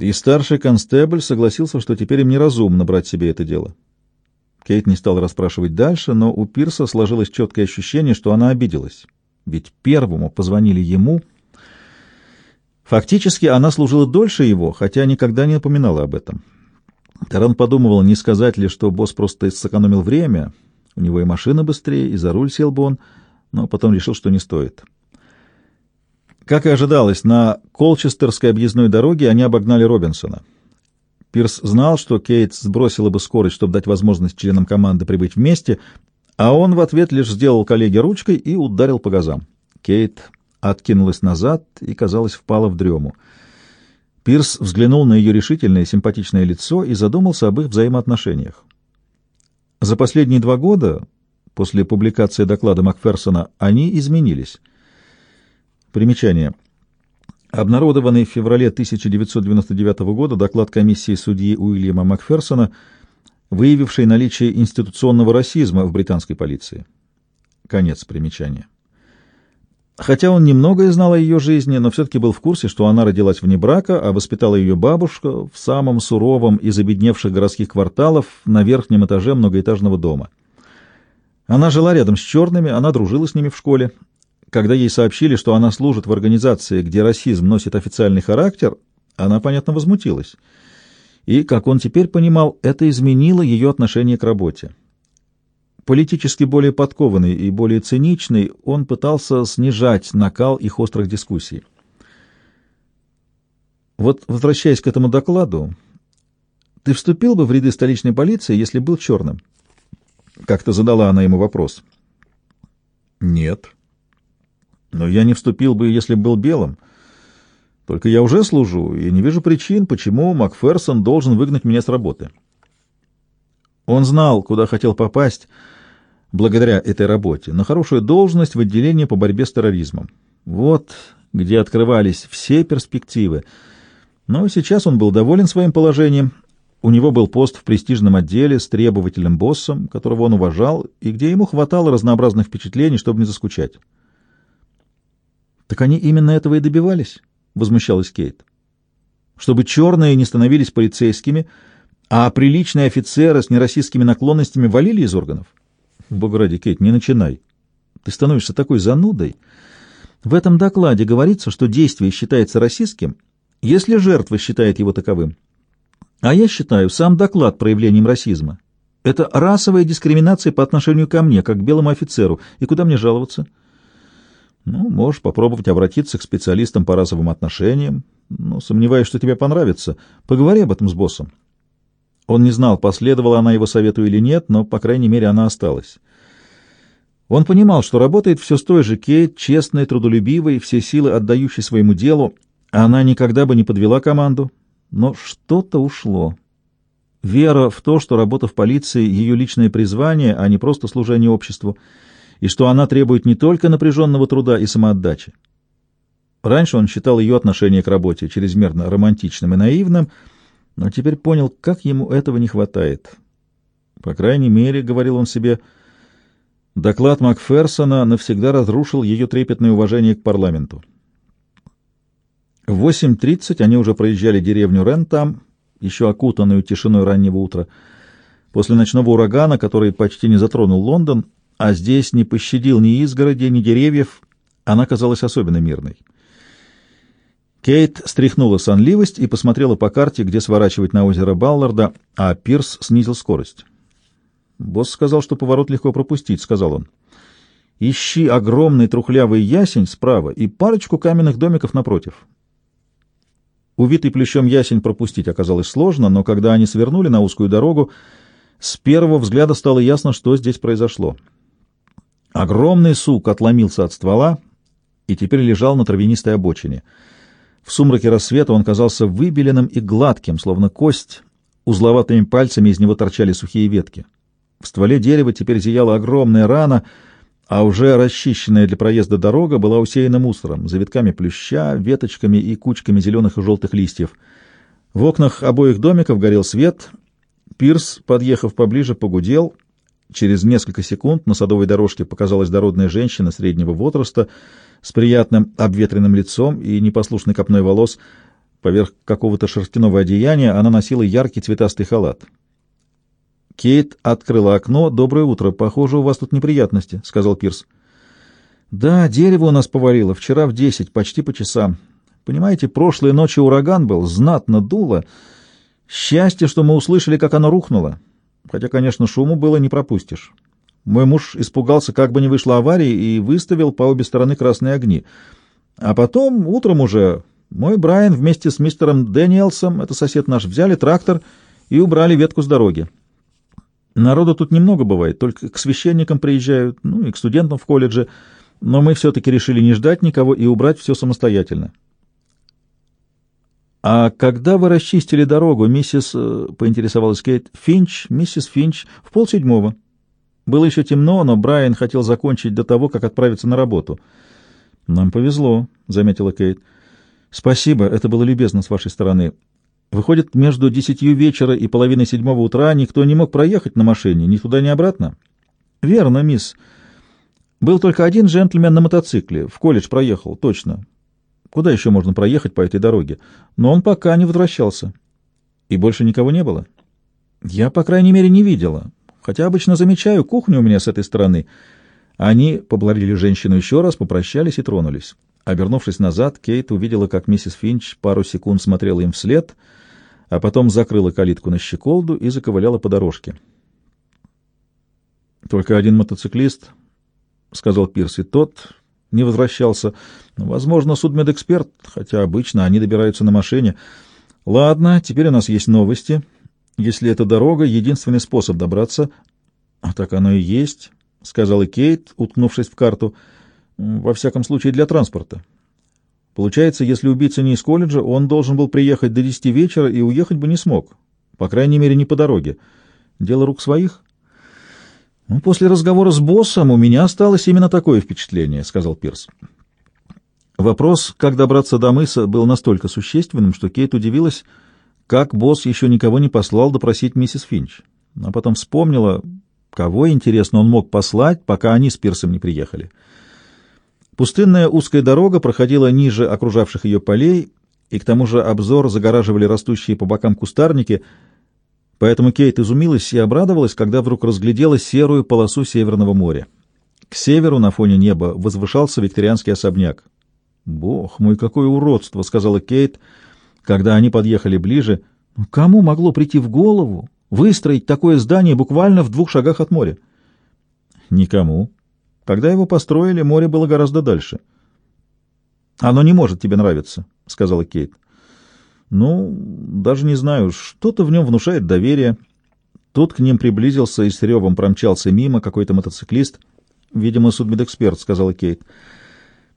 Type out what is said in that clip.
И старший констебль согласился, что теперь им неразумно брать себе это дело. Кейт не стал расспрашивать дальше, но у Пирса сложилось четкое ощущение, что она обиделась. Ведь первому позвонили ему. Фактически она служила дольше его, хотя никогда не напоминала об этом. Таран подумывал, не сказать ли, что босс просто сэкономил время. У него и машина быстрее, и за руль сел бы он, но потом решил, что не стоит. Как и ожидалось, на Колчестерской объездной дороге они обогнали Робинсона. Пирс знал, что Кейт сбросила бы скорость, чтобы дать возможность членам команды прибыть вместе, а он в ответ лишь сделал коллеге ручкой и ударил по газам. Кейт откинулась назад и, казалось, впала в дрему. Пирс взглянул на ее решительное симпатичное лицо и задумался об их взаимоотношениях. За последние два года, после публикации доклада Макферсона, они изменились. Примечание. Обнародованный в феврале 1999 года доклад комиссии судьи Уильяма Макферсона, выявивший наличие институционного расизма в британской полиции. Конец примечания. Хотя он немного знал о ее жизни, но все-таки был в курсе, что она родилась вне брака, а воспитала ее бабушка в самом суровом из обедневших городских кварталов на верхнем этаже многоэтажного дома. Она жила рядом с черными, она дружила с ними в школе, когда ей сообщили, что она служит в организации, где расизм носит официальный характер, она, понятно, возмутилась. И, как он теперь понимал, это изменило ее отношение к работе. Политически более подкованный и более циничный, он пытался снижать накал их острых дискуссий. Вот, возвращаясь к этому докладу, ты вступил бы в ряды столичной полиции, если был черным? Как-то задала она ему вопрос. Нет. Но я не вступил бы, если был белым. Только я уже служу, и не вижу причин, почему Макферсон должен выгнать меня с работы. Он знал, куда хотел попасть благодаря этой работе, на хорошую должность в отделении по борьбе с терроризмом. Вот где открывались все перспективы. Но сейчас он был доволен своим положением. У него был пост в престижном отделе с требовательным боссом, которого он уважал, и где ему хватало разнообразных впечатлений, чтобы не заскучать. Так они именно этого и добивались, возмущалась Кейт. Чтобы черные не становились полицейскими, а приличные офицеры с нероссийскими наклонностями валили из органов. Бог ради, Кейт, не начинай. Ты становишься такой занудой. В этом докладе говорится, что действие считается расистским, если жертва считает его таковым. А я считаю сам доклад проявлением расизма. Это расовая дискриминация по отношению ко мне, как к белому офицеру. И куда мне жаловаться? — ну, можешь попробовать обратиться к специалистам по расовым отношениям, но сомневаюсь, что тебе понравится. Поговори об этом с боссом. Он не знал, последовала она его совету или нет, но, по крайней мере, она осталась. Он понимал, что работает все с той же Кейт, честной, трудолюбивой, все силы отдающей своему делу. Она никогда бы не подвела команду, но что-то ушло. Вера в то, что работа в полиции — ее личное призвание, а не просто служение обществу — и что она требует не только напряженного труда и самоотдачи. Раньше он считал ее отношение к работе чрезмерно романтичным и наивным, но теперь понял, как ему этого не хватает. По крайней мере, — говорил он себе, — доклад Макферсона навсегда разрушил ее трепетное уважение к парламенту. В 8.30 они уже проезжали деревню Рентам, еще окутанную тишиной раннего утра. После ночного урагана, который почти не затронул Лондон, а здесь не пощадил ни изгороди, ни деревьев, она казалась особенно мирной. Кейт стряхнула сонливость и посмотрела по карте, где сворачивать на озеро Балларда, а Пирс снизил скорость. «Босс сказал, что поворот легко пропустить», — сказал он. «Ищи огромный трухлявый ясень справа и парочку каменных домиков напротив». Увитый плющом ясень пропустить оказалось сложно, но когда они свернули на узкую дорогу, с первого взгляда стало ясно, что здесь произошло. Огромный сук отломился от ствола и теперь лежал на травянистой обочине. В сумраке рассвета он казался выбеленным и гладким, словно кость. Узловатыми пальцами из него торчали сухие ветки. В стволе дерева теперь зияла огромная рана, а уже расчищенная для проезда дорога была усеяна мусором, завитками плюща, веточками и кучками зеленых и желтых листьев. В окнах обоих домиков горел свет. Пирс, подъехав поближе, погудел — Через несколько секунд на садовой дорожке показалась дородная женщина среднего возраста с приятным обветренным лицом и непослушной копной волос. Поверх какого-то шерстяного одеяния она носила яркий цветастый халат. Кейт открыла окно. «Доброе утро. Похоже, у вас тут неприятности», — сказал Пирс. «Да, дерево у нас повалило. Вчера в десять, почти по часам. Понимаете, прошлой ночью ураган был, знатно дуло. Счастье, что мы услышали, как оно рухнуло. Хотя, конечно, шуму было не пропустишь. Мой муж испугался, как бы не вышла авария, и выставил по обе стороны красные огни. А потом, утром уже, мой Брайан вместе с мистером Дэниелсом, это сосед наш, взяли трактор и убрали ветку с дороги. Народу тут немного бывает, только к священникам приезжают, ну и к студентам в колледже, но мы все-таки решили не ждать никого и убрать все самостоятельно. «А когда вы расчистили дорогу, миссис...» э, — поинтересовалась Кейт. «Финч, миссис Финч, в полседьмого. Было еще темно, но Брайан хотел закончить до того, как отправиться на работу». «Нам повезло», — заметила Кейт. «Спасибо, это было любезно с вашей стороны. Выходит, между десятью вечера и половиной седьмого утра никто не мог проехать на машине ни туда, ни обратно?» «Верно, мисс. Был только один джентльмен на мотоцикле. В колледж проехал, точно. Куда еще можно проехать по этой дороге? Но он пока не возвращался. И больше никого не было? Я, по крайней мере, не видела. Хотя обычно замечаю, кухню у меня с этой стороны. Они поблагодарили женщину еще раз, попрощались и тронулись. Обернувшись назад, Кейт увидела, как миссис Финч пару секунд смотрела им вслед, а потом закрыла калитку на щеколду и заковыляла по дорожке. «Только один мотоциклист», — сказал Пирс, — и тот не возвращался. Возможно, судмедэксперт, хотя обычно они добираются на машине. Ладно, теперь у нас есть новости. Если эта дорога — единственный способ добраться... — А так оно и есть, — сказала Кейт, уткнувшись в карту. — Во всяком случае, для транспорта. Получается, если убийца не из колледжа, он должен был приехать до десяти вечера и уехать бы не смог. По крайней мере, не по дороге. Дело рук своих? Ну, «После разговора с боссом у меня осталось именно такое впечатление», — сказал Пирс. Вопрос, как добраться до мыса, был настолько существенным, что Кейт удивилась, как босс еще никого не послал допросить миссис Финч. А потом вспомнила, кого, интересно, он мог послать, пока они с Пирсом не приехали. Пустынная узкая дорога проходила ниже окружавших ее полей, и к тому же обзор загораживали растущие по бокам кустарники — Поэтому Кейт изумилась и обрадовалась, когда вдруг разглядела серую полосу Северного моря. К северу на фоне неба возвышался викторианский особняк. «Бог мой, какое уродство!» — сказала Кейт, когда они подъехали ближе. «Ну, «Кому могло прийти в голову выстроить такое здание буквально в двух шагах от моря?» «Никому. Когда его построили, море было гораздо дальше». «Оно не может тебе нравиться», — сказала Кейт. Ну, даже не знаю, что-то в нем внушает доверие. Тут к ним приблизился и с ревом промчался мимо какой-то мотоциклист. «Видимо, судмедэксперт», — сказала Кейт.